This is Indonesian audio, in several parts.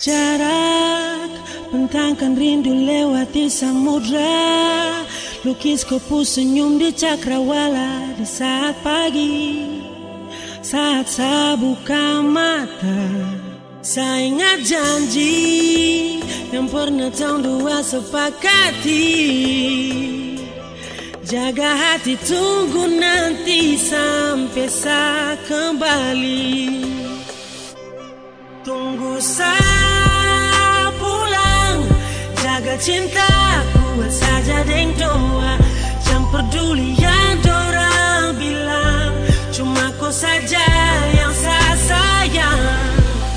Jarak Bentangkan rindu lewati samudra Lukis kopu senyum di cakrawala Di saat pagi. Saat saya buka mata Saya ingat janji Yang pernah tahun dua sepakati. Jaga hati tunggu nanti sampai saya kembali. Tunggu saya Jaga cintaku saja deng doa. Jangan peduli yang dorang bilang Cuma kau saja yang saya sayang.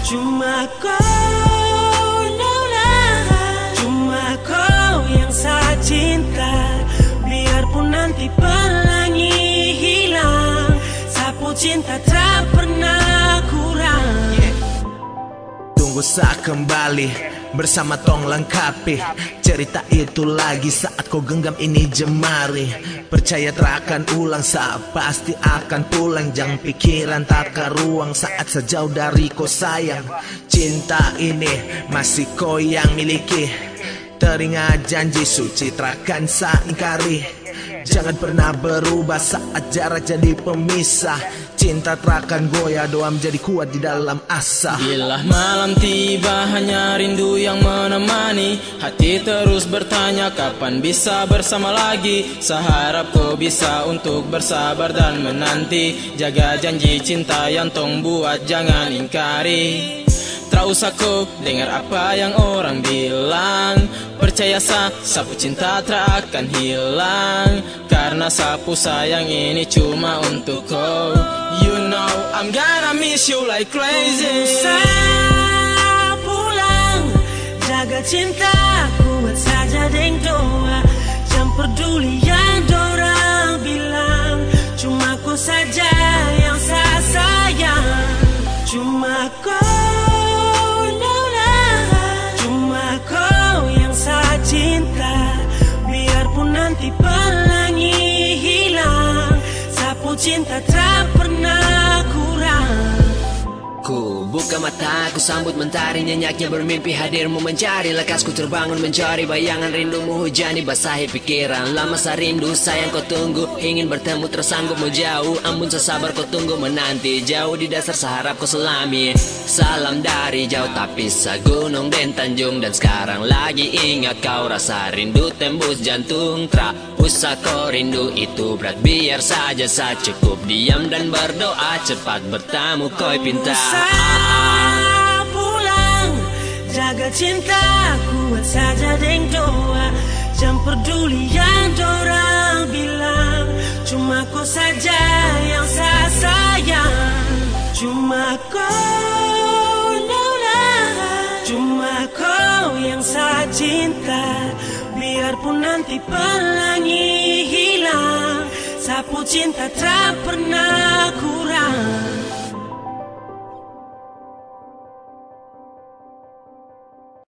Cuma kau Nola Cuma kau yang saya cinta Biarpun nanti pelangi hilang Sapu cinta tak pernah kurang. Tunggu saat kembali Bersama tong lengkapi Cerita itu lagi saat kau genggam ini jemari. Percaya terakan ulang saat pasti akan pulang. Jangan pikiran tak ke ruang saat sejauh dari kau sayang. Cinta ini masih kau yang miliki. Teringat janji suci terakan saya ingkari Jangan pernah berubah saat jarak jadi pemisah. Cinta terakan goyah doa menjadi kuat di dalam asa Bila malam tiba hanya rindu yang menemani. Hati terus bertanya kapan bisa bersama lagi? Seharap kau bisa untuk bersabar dan menanti. Jaga janji cinta yang tong buat jangan ingkari Tak usah kau dengar apa yang orang bilang. Percaya sah, sapu cinta tak akan hilang. Karena sapu sayang ini cuma untuk kau. You know I'm gonna miss you like crazy. Usah pulang Jaga cinta kuat saja deng cinta tak buka mata, ku sambut mentari Nyenyaknya bermimpi. Hadirmu mencari Lekasku terbangun mencari. Bayangan rindumu hujani Basahi pikiran, lama saya rindu sayang kau tunggu. Ingin bertemu tersanggup mau jauh. Ampun sesabar kau tunggu menanti. Jauh di dasar seharap kau selami. Salam dari jauh tapi gunung dan tanjung Dan sekarang lagi ingat kau rasa rindu tembus jantung Tra usah kau rindu itu berat Biar saja saya cukup. Diam dan berdoa Cepat bertemu koi pinta usah pulang. Jaga cinta kuat saja deng doa. Jangan peduli yang dorang bilang. Cuma kau saja yang saya sayang. Cuma kau Nola Cuma kau yang saya cinta. Biarpun nanti pelangi hilang Sapu cinta tak pernah